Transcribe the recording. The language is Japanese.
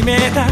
決めた